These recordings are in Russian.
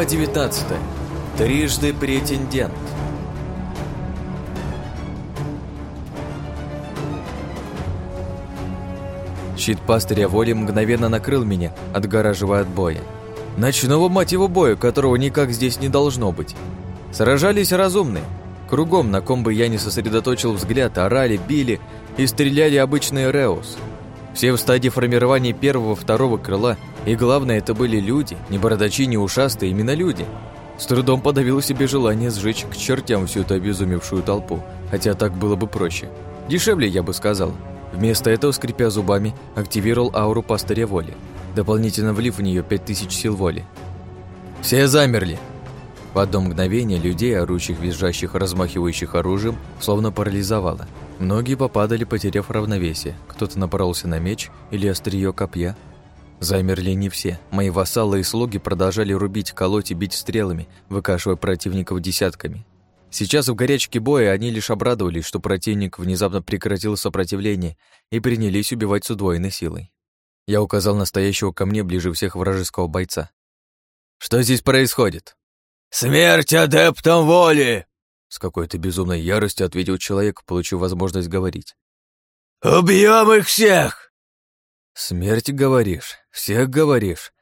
Глава 19. Трижды претендент. Щит пастыря воли мгновенно накрыл меня, отгораживая от боя. Ночного, мать его, боя, которого никак здесь не должно быть. Сражались разумные. Кругом, на ком бы я не сосредоточил взгляд, орали, били и стреляли обычные Реус. Все в стадии формирования первого-второго крыла, и главное, это были люди, не бородачи, не ушастые, именно люди. С трудом подавил себе желание сжечь к чертям всю эту обезумевшую толпу, хотя так было бы проще. Дешевле, я бы сказал. Вместо этого, скрипя зубами, активировал ауру пастыря воли, дополнительно влив в нее 5000 сил воли. Все замерли. В одно мгновение людей, орущих, визжащих, размахивающих оружием, словно парализовало. Многие попадали, потеряв равновесие. Кто-то напоролся на меч или острие копья. Замерли не все. Мои вассалы и слуги продолжали рубить, колоть и бить стрелами, выкашивая противников десятками. Сейчас в горячке боя они лишь обрадовались, что противник внезапно прекратил сопротивление и принялись убивать с удвоенной силой. Я указал настоящего ко мне ближе всех вражеского бойца. «Что здесь происходит?» «Смерть адептам воли!» С какой-то безумной яростью ответил человек, получив возможность говорить. «Убьем их всех!» «Смерть, говоришь? Всех говоришь?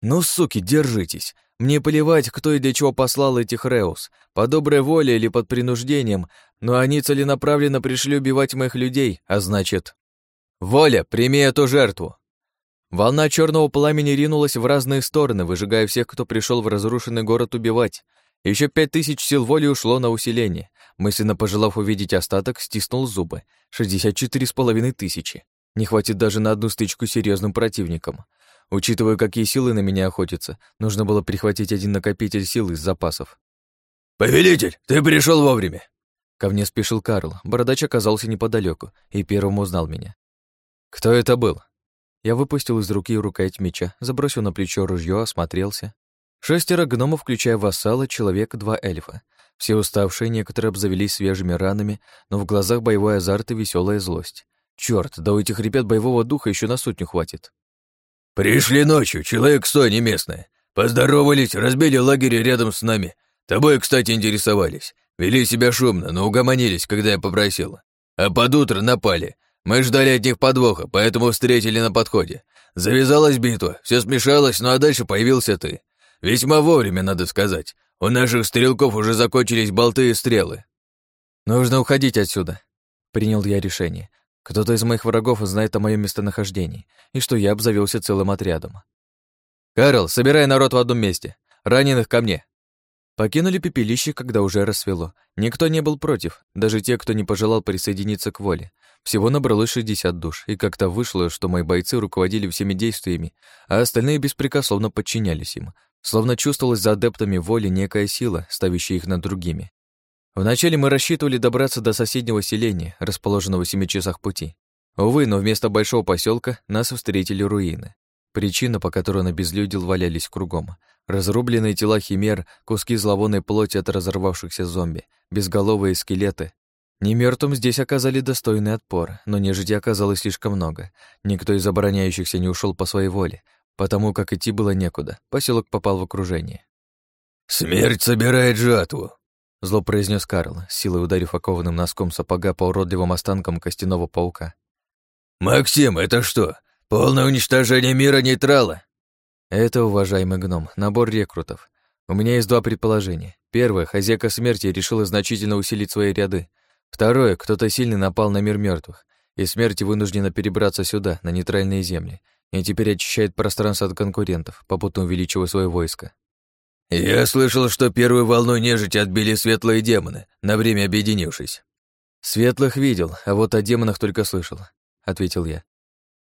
Ну, суки, держитесь. Мне плевать, кто и для чего послал этих Реус, по доброй воле или под принуждением, но они целенаправленно пришли убивать моих людей, а значит... Воля, прими эту жертву!» Волна черного пламени ринулась в разные стороны, выжигая всех, кто пришел в разрушенный город убивать. Еще пять тысяч сил воли ушло на усиление. Мысленно пожелав увидеть остаток, стиснул зубы. Шестьдесят четыре с половиной тысячи. Не хватит даже на одну стычку с серьезным противником. Учитывая, какие силы на меня охотятся, нужно было прихватить один накопитель сил из запасов. «Повелитель, ты пришел вовремя!» Ко мне спешил Карл. Бородач оказался неподалеку и первым узнал меня. «Кто это был?» Я выпустил из руки рукоять меча, забросил на плечо ружье, осмотрелся. Шестеро гномов, включая вассала, человек, два эльфа. Все уставшие, некоторые обзавелись свежими ранами, но в глазах боевой азарт и веселая злость. Черт, да у этих ребят боевого духа еще на сотню хватит. «Пришли ночью, человек сто не местные. Поздоровались, разбили лагерь рядом с нами. Тобой, кстати, интересовались. Вели себя шумно, но угомонились, когда я попросил. А под утро напали. Мы ждали от них подвоха, поэтому встретили на подходе. Завязалась битва, все смешалось, ну а дальше появился ты. Весьма вовремя, надо сказать. У наших стрелков уже закончились болты и стрелы. Нужно уходить отсюда. Принял я решение. Кто-то из моих врагов знает о моем местонахождении и что я обзавелся целым отрядом. «Карл, собирай народ в одном месте. Раненых ко мне. Покинули пепелище, когда уже рассвело. Никто не был против, даже те, кто не пожелал присоединиться к воле. Всего набралось 60 душ, и как-то вышло, что мои бойцы руководили всеми действиями, а остальные беспрекословно подчинялись им, словно чувствовалась за адептами воли некая сила, ставящая их над другими. Вначале мы рассчитывали добраться до соседнего селения, расположенного в семи часах пути. Увы, но вместо большого поселка нас встретили руины. Причина, по которой он обезлюдил, валялись кругом. Разрубленные тела химер, куски зловонной плоти от разорвавшихся зомби, безголовые скелеты. Немертвым здесь оказали достойный отпор, но нежити оказалось слишком много. Никто из обороняющихся не ушел по своей воле, потому как идти было некуда. Поселок попал в окружение. «Смерть собирает жатву», — зло произнес Карл, силой ударив окованным носком сапога по уродливым останкам костяного паука. «Максим, это что, полное уничтожение мира нейтрала?» Это, уважаемый гном, набор рекрутов. У меня есть два предположения. Первое, хозяйка смерти решила значительно усилить свои ряды. Второе, кто-то сильный напал на мир мертвых, и смерти вынуждена перебраться сюда, на нейтральные земли, и теперь очищает пространство от конкурентов, попутно увеличивая свое войско. «Я слышал, что первую волну нежити отбили светлые демоны, на время объединившись». «Светлых видел, а вот о демонах только слышал», — ответил я.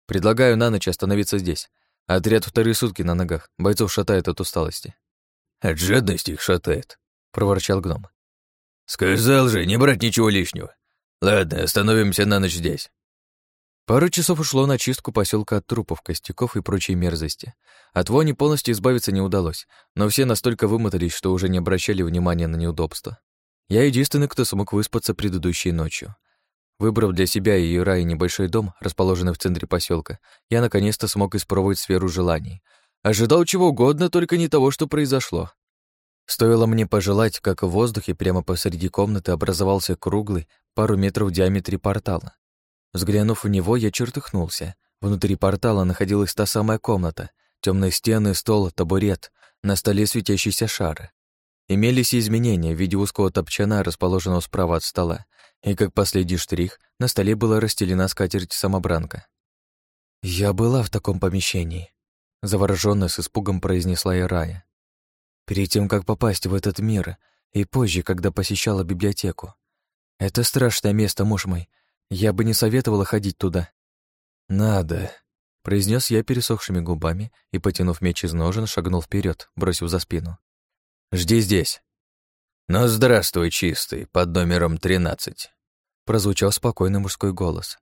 «Предлагаю на ночь остановиться здесь. Отряд вторые сутки на ногах. Бойцов шатает от усталости. От жадности их шатает, проворчал гном. Сказал же, не брать ничего лишнего. Ладно, остановимся на ночь здесь. Пару часов ушло на чистку поселка от трупов, костяков и прочей мерзости. От вони полностью избавиться не удалось, но все настолько вымотались, что уже не обращали внимания на неудобства. Я единственный, кто смог выспаться предыдущей ночью. Выбрав для себя и Юраи небольшой дом, расположенный в центре поселка, я наконец-то смог испробовать сферу желаний. Ожидал чего угодно, только не того, что произошло. Стоило мне пожелать, как в воздухе прямо посреди комнаты образовался круглый, пару метров в диаметре портала. Взглянув в него, я чертыхнулся. Внутри портала находилась та самая комната, темные стены, стол, табурет, на столе светящийся шар. Имелись изменения в виде узкого топчана, расположенного справа от стола, и как последний штрих, на столе была расстелена скатерть-самобранка. «Я была в таком помещении», — заворожённо с испугом произнесла Ирая. «Перед тем, как попасть в этот мир, и позже, когда посещала библиотеку. Это страшное место, муж мой. Я бы не советовала ходить туда». «Надо», — произнес я пересохшими губами и, потянув меч из ножен, шагнул вперед, бросив за спину. «Жди здесь». «Ну, здравствуй, чистый, под номером тринадцать», — прозвучал спокойный мужской голос.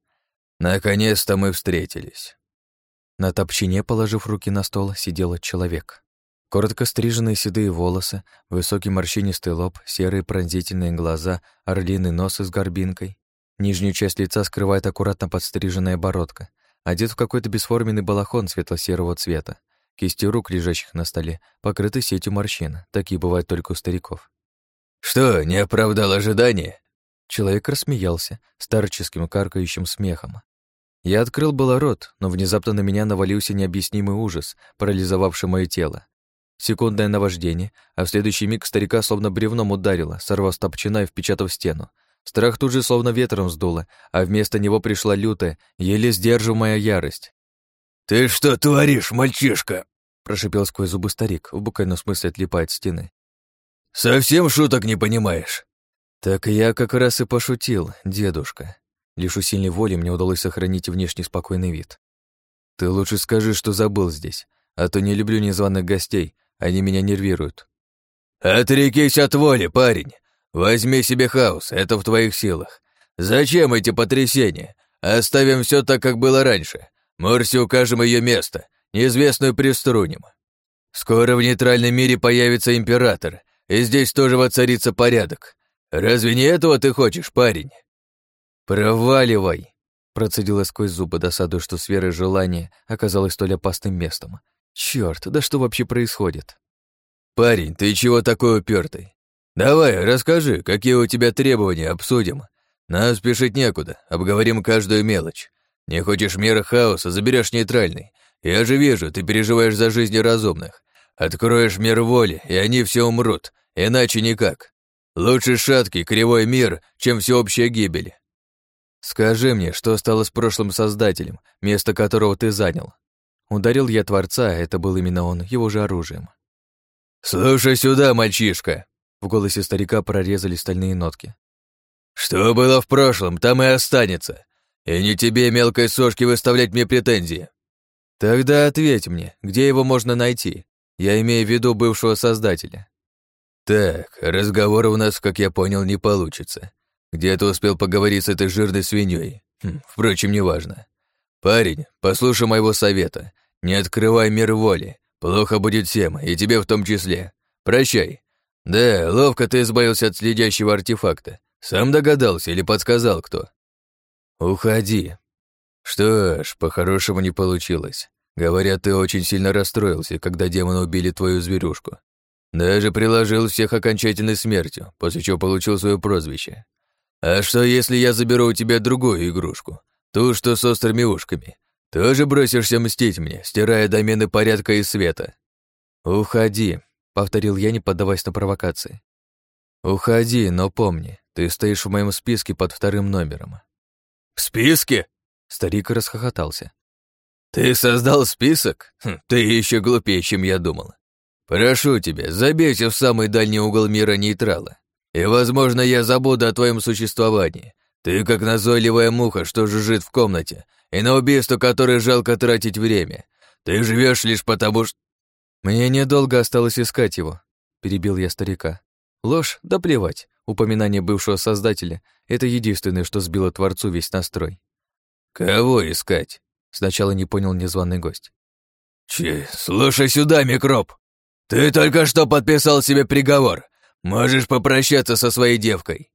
Наконец-то мы встретились. На топчине, положив руки на стол, сидел человек. Коротко стриженные седые волосы, высокий морщинистый лоб, серые пронзительные глаза, орлиный нос с горбинкой. Нижнюю часть лица скрывает аккуратно подстриженная бородка. Одет в какой-то бесформенный балахон светло-серого цвета. Кисти рук, лежащих на столе, покрыты сетью морщин. Такие бывают только у стариков. «Что, не оправдал ожидания?» Человек рассмеялся старческим каркающим смехом. Я открыл было рот, но внезапно на меня навалился необъяснимый ужас, парализовавший мое тело. Секундное наваждение, а в следующий миг старика словно бревном ударило, сорвав топчина и впечатав стену. Страх тут же словно ветром сдуло, а вместо него пришла лютая, еле сдерживаемая ярость. «Ты что творишь, мальчишка?» прошипел сквозь зубы старик, в буквальном смысле отлипая от стены. «Совсем шуток не понимаешь?» «Так я как раз и пошутил, дедушка. Лишь у сильной воли мне удалось сохранить внешне спокойный вид. Ты лучше скажи, что забыл здесь, а то не люблю незваных гостей, они меня нервируют. Отрекись от воли, парень. Возьми себе хаос, это в твоих силах. Зачем эти потрясения? Оставим все так, как было раньше. Морси укажем ее место, неизвестную приструним. Скоро в нейтральном мире появится император, и здесь тоже воцарится порядок. Разве не этого ты хочешь, парень? «Проваливай!» Процедила сквозь зубы досаду, что сфера желания оказалась столь опасным местом. Черт, да что вообще происходит? «Парень, ты чего такой упертый? Давай, расскажи, какие у тебя требования, обсудим. Нам спешить некуда, обговорим каждую мелочь. Не хочешь меры хаоса, заберешь нейтральный. Я же вижу, ты переживаешь за жизни разумных. Откроешь мир воли, и они все умрут, иначе никак. Лучше шаткий, кривой мир, чем всеобщая гибель. «Скажи мне, что стало с прошлым создателем, место которого ты занял?» Ударил я Творца, это был именно он, его же оружием. «Слушай сюда, мальчишка!» В голосе старика прорезали стальные нотки. «Что было в прошлом, там и останется. И не тебе, мелкой сошки, выставлять мне претензии». «Тогда ответь мне, где его можно найти? Я имею в виду бывшего создателя». «Так, разговор у нас, как я понял, не получится. Где ты успел поговорить с этой жирной свиньей? Хм, впрочем, неважно. Парень, послушай моего совета. Не открывай мир воли. Плохо будет всем, и тебе в том числе. Прощай. Да, ловко ты избавился от следящего артефакта. Сам догадался или подсказал кто? Уходи. Что ж, по-хорошему не получилось. Говорят, ты очень сильно расстроился, когда демоны убили твою зверюшку. Даже приложил всех окончательной смертью, после чего получил свое прозвище. «А что, если я заберу у тебя другую игрушку? Ту, что с острыми ушками? Тоже бросишься мстить мне, стирая домены порядка и света?» «Уходи», — повторил я, не поддаваясь на провокации. «Уходи, но помни, ты стоишь в моем списке под вторым номером». «В списке?» — старик расхохотался. «Ты создал список? Хм, ты еще глупее, чем я думал. Прошу тебя, забейся в самый дальний угол мира нейтрала. И, возможно, я забуду о твоем существовании. Ты как назойливая муха, что жужжит в комнате, и на убийство которое жалко тратить время. Ты живешь лишь потому, что...» «Мне недолго осталось искать его», — перебил я старика. «Ложь? Да плевать. Упоминание бывшего создателя — это единственное, что сбило Творцу весь настрой». «Кого искать?» — сначала не понял незваный гость. «Че, слушай сюда, микроб! Ты только что подписал себе приговор. «Можешь попрощаться со своей девкой!»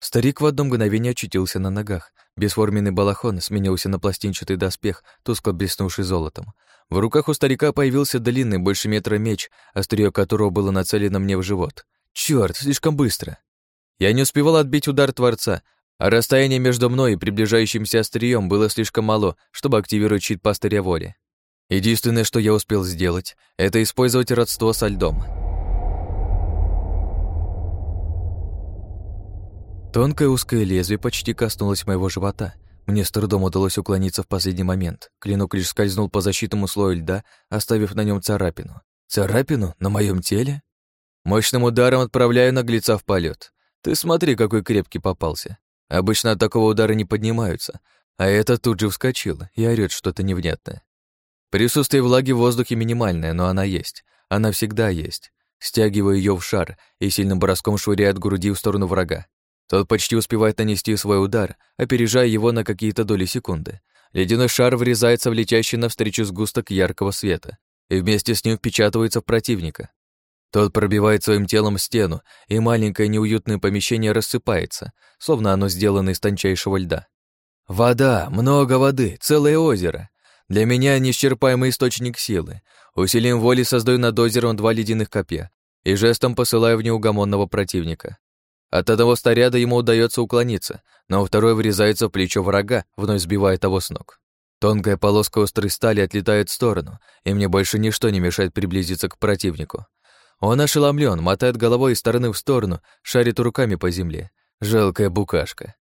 Старик в одно мгновение очутился на ногах. Бесформенный балахон сменился на пластинчатый доспех, тускло блеснувший золотом. В руках у старика появился длинный, больше метра меч, острие которого было нацелено мне в живот. Черт, слишком быстро. Я не успевал отбить удар Творца, а расстояние между мной и приближающимся острием было слишком мало, чтобы активировать щит пастыря воли. Единственное, что я успел сделать, это использовать родство со льдом. Тонкое узкое лезвие почти коснулось моего живота. Мне с трудом удалось уклониться в последний момент. Клинок лишь скользнул по защитному слою льда, оставив на нем царапину. Царапину? На моем теле? Мощным ударом отправляю наглеца в полет. Ты смотри, какой крепкий попался. Обычно от такого удара не поднимаются, а это тут же вскочил и орёт что-то невнятное. Присутствие влаги в воздухе минимальное, но она есть. Она всегда есть. Стягиваю ее в шар и сильным броском швыряю от груди в сторону врага. Тот почти успевает нанести свой удар, опережая его на какие-то доли секунды. Ледяной шар врезается в летящий навстречу сгусток яркого света и вместе с ним впечатывается в противника. Тот пробивает своим телом стену, и маленькое неуютное помещение рассыпается, словно оно сделано из тончайшего льда. Вода, много воды, целое озеро. Для меня неисчерпаемый источник силы. Усилием воли создаю над озером два ледяных копья и жестом посылаю в неугомонного противника. От одного снаряда ему удается уклониться, но второй врезается в плечо врага, вновь сбивая того с ног. Тонкая полоска острой стали отлетает в сторону, и мне больше ничто не мешает приблизиться к противнику. Он ошеломлен, мотает головой из стороны в сторону, шарит руками по земле. Жалкая букашка.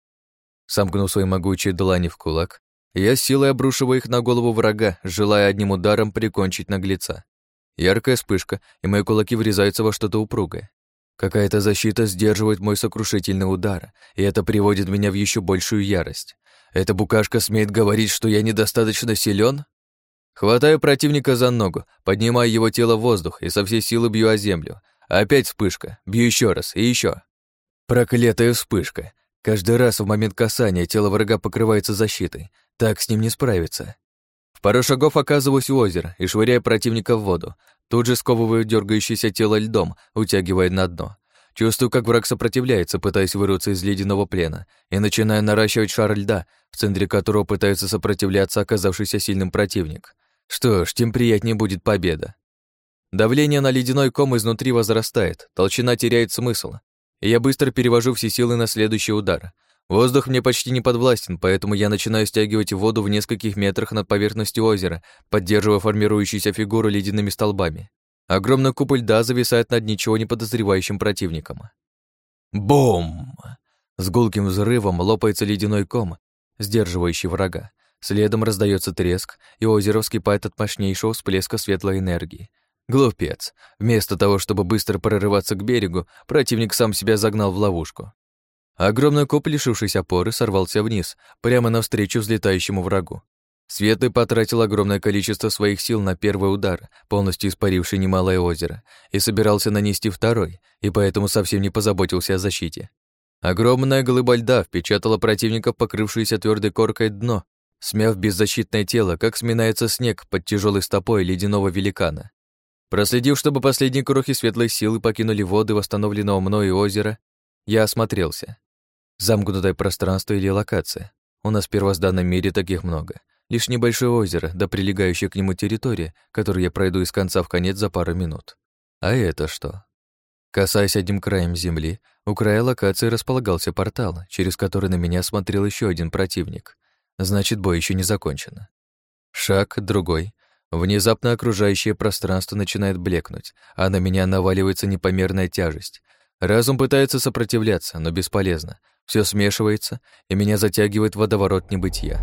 Сомкнув свои могучие длани в кулак, я силой обрушиваю их на голову врага, желая одним ударом прикончить наглеца. Яркая вспышка, и мои кулаки врезаются во что-то упругое. Какая-то защита сдерживает мой сокрушительный удар, и это приводит меня в еще большую ярость. Эта букашка смеет говорить, что я недостаточно силен? Хватаю противника за ногу, поднимаю его тело в воздух и со всей силы бью о землю. Опять вспышка, бью еще раз и еще. Проклятая вспышка. Каждый раз в момент касания тело врага покрывается защитой. Так с ним не справиться. В пару шагов оказываюсь у озера и швыряю противника в воду. Тут же сковываю дергающееся тело льдом, утягивая на дно. Чувствую, как враг сопротивляется, пытаясь вырваться из ледяного плена, и начинаю наращивать шар льда, в центре которого пытается сопротивляться оказавшийся сильным противник. Что ж, тем приятнее будет победа. Давление на ледяной ком изнутри возрастает, толщина теряет смысл, и я быстро перевожу все силы на следующий удар. Воздух мне почти не подвластен, поэтому я начинаю стягивать воду в нескольких метрах над поверхностью озера, поддерживая формирующуюся фигуру ледяными столбами. Огромный купол льда зависает над ничего не подозревающим противником. Бум! С гулким взрывом лопается ледяной ком, сдерживающий врага. Следом раздается треск, и озеро вскипает от мощнейшего всплеска светлой энергии. Глупец. Вместо того, чтобы быстро прорываться к берегу, противник сам себя загнал в ловушку. Огромный коп, лишившись опоры, сорвался вниз, прямо навстречу взлетающему врагу. Светлый потратил огромное количество своих сил на первый удар, полностью испаривший немалое озеро, и собирался нанести второй, и поэтому совсем не позаботился о защите. Огромная глыба льда впечатала противника в покрывшееся твердой коркой дно, смяв беззащитное тело, как сминается снег под тяжелой стопой ледяного великана. Проследив, чтобы последние крохи светлой силы покинули воды восстановленного мною озера, я осмотрелся. Замкнутое пространство или локация. У нас в первозданном мире таких много. Лишь небольшое озеро, да прилегающая к нему территория, которую я пройду из конца в конец за пару минут. А это что? Касаясь одним краем земли, у края локации располагался портал, через который на меня смотрел еще один противник. Значит, бой еще не закончен. Шаг, другой. Внезапно окружающее пространство начинает блекнуть, а на меня наваливается непомерная тяжесть. Разум пытается сопротивляться, но бесполезно. Все смешивается, и меня затягивает водоворот небытия.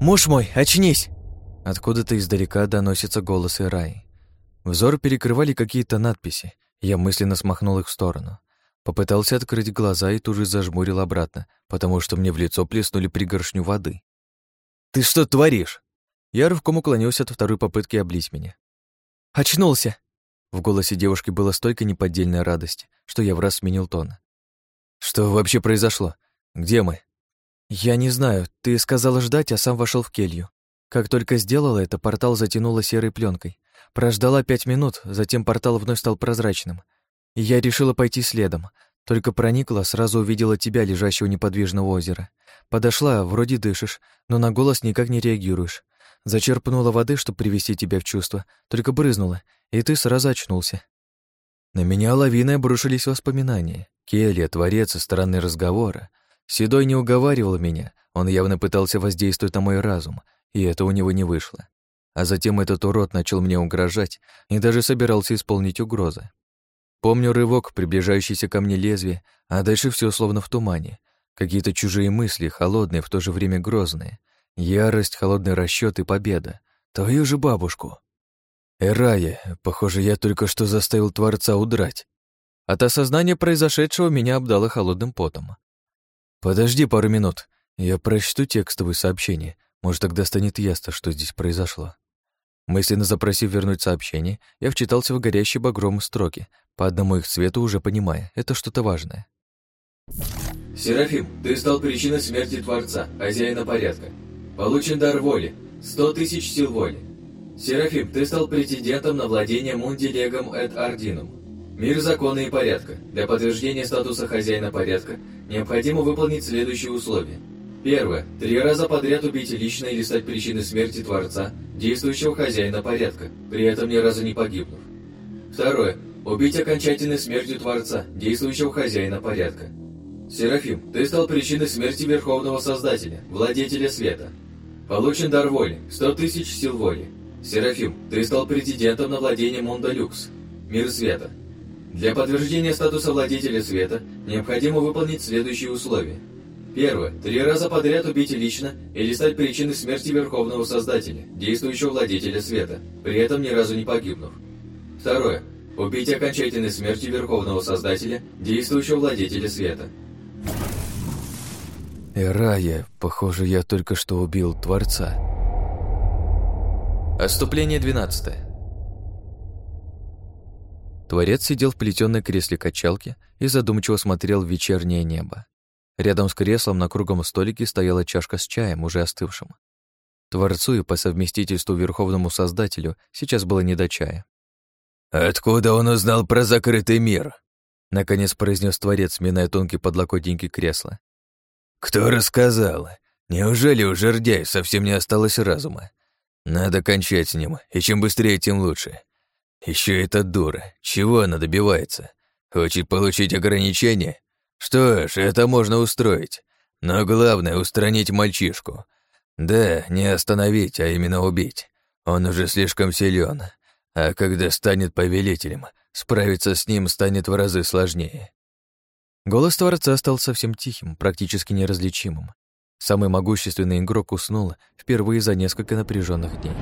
«Муж мой, очнись!» Откуда-то издалека доносятся голосы Раи. Взор перекрывали какие-то надписи. Я мысленно смахнул их в сторону. Попытался открыть глаза и тут же зажмурил обратно, потому что мне в лицо плеснули пригоршню воды. «Ты что творишь?» Я рывком уклонился от второй попытки облить меня. «Очнулся!» В голосе девушки было столько неподдельной радости, что я в раз сменил тон. «Что вообще произошло? Где мы?» «Я не знаю. Ты сказала ждать, а сам вошел в келью. Как только сделала это, портал затянуло серой пленкой. Прождала пять минут, затем портал вновь стал прозрачным. И я решила пойти следом. Только проникла, сразу увидела тебя, лежащего неподвижно у озера. Подошла, вроде дышишь, но на голос никак не реагируешь. Зачерпнула воды, чтобы привести тебя в чувство, только брызнула, и ты сразу очнулся. На меня лавиной обрушились воспоминания. Келья, творец и странные разговоры. Седой не уговаривал меня, он явно пытался воздействовать на мой разум, и это у него не вышло. А затем этот урод начал мне угрожать и даже собирался исполнить угрозы. Помню рывок, приближающийся ко мне лезвие, а дальше все словно в тумане. Какие-то чужие мысли, холодные, в то же время грозные. Ярость, холодный расчет и победа. Твою же бабушку. Эрая, похоже, я только что заставил Творца удрать. От осознания произошедшего меня обдало холодным потом. Подожди пару минут, я прочту текстовые сообщения. Может, тогда станет ясно, что здесь произошло. Мысленно запросив вернуть сообщение, я вчитался в горящие багром строки, по одному их цвету уже понимая, это что-то важное. «Серафим, ты стал причиной смерти Творца, хозяина порядка. Получен дар воли, сто тысяч сил воли. Серафим, ты стал претендентом на владение Мундилегом эт Ардинум. Мир закона и порядка. Для подтверждения статуса хозяина порядка необходимо выполнить следующие условия – Первое. Три раза подряд убить лично или стать причиной смерти Творца, действующего хозяина порядка, при этом ни разу не погибнув. Второе. Убить окончательной смертью Творца, действующего хозяина порядка. Серафим, ты стал причиной смерти Верховного Создателя, Владетеля Света. Получен дар воли, 100 тысяч сил воли. Серафим, ты стал претендентом на владение Монда Люкс, Мир Света. Для подтверждения статуса Владетеля Света необходимо выполнить следующие условия – Первое. Три раза подряд убить лично или стать причиной смерти Верховного Создателя, действующего Владетеля Света, при этом ни разу не погибнув. Второе. Убить окончательной смертью Верховного Создателя, действующего Владетеля Света. Ирая, похоже, я только что убил Творца. Отступление 12. Творец сидел в плетённой кресле качалки и задумчиво смотрел в вечернее небо. Рядом с креслом на круглом столике стояла чашка с чаем, уже остывшим. Творцу и по совместительству Верховному Создателю сейчас было не до чая. «Откуда он узнал про закрытый мир?» Наконец произнес Творец, миная тонкий подлокотники кресла. «Кто рассказал? Неужели у жердяй совсем не осталось разума? Надо кончать с ним, и чем быстрее, тем лучше. Еще эта дура, чего она добивается? Хочет получить ограничения? Что ж, это можно устроить. Но главное — устранить мальчишку. Да, не остановить, а именно убить. Он уже слишком силен, а когда станет повелителем, справиться с ним станет в разы сложнее. Голос Творца стал совсем тихим, практически неразличимым. Самый могущественный игрок уснул впервые за несколько напряженных дней.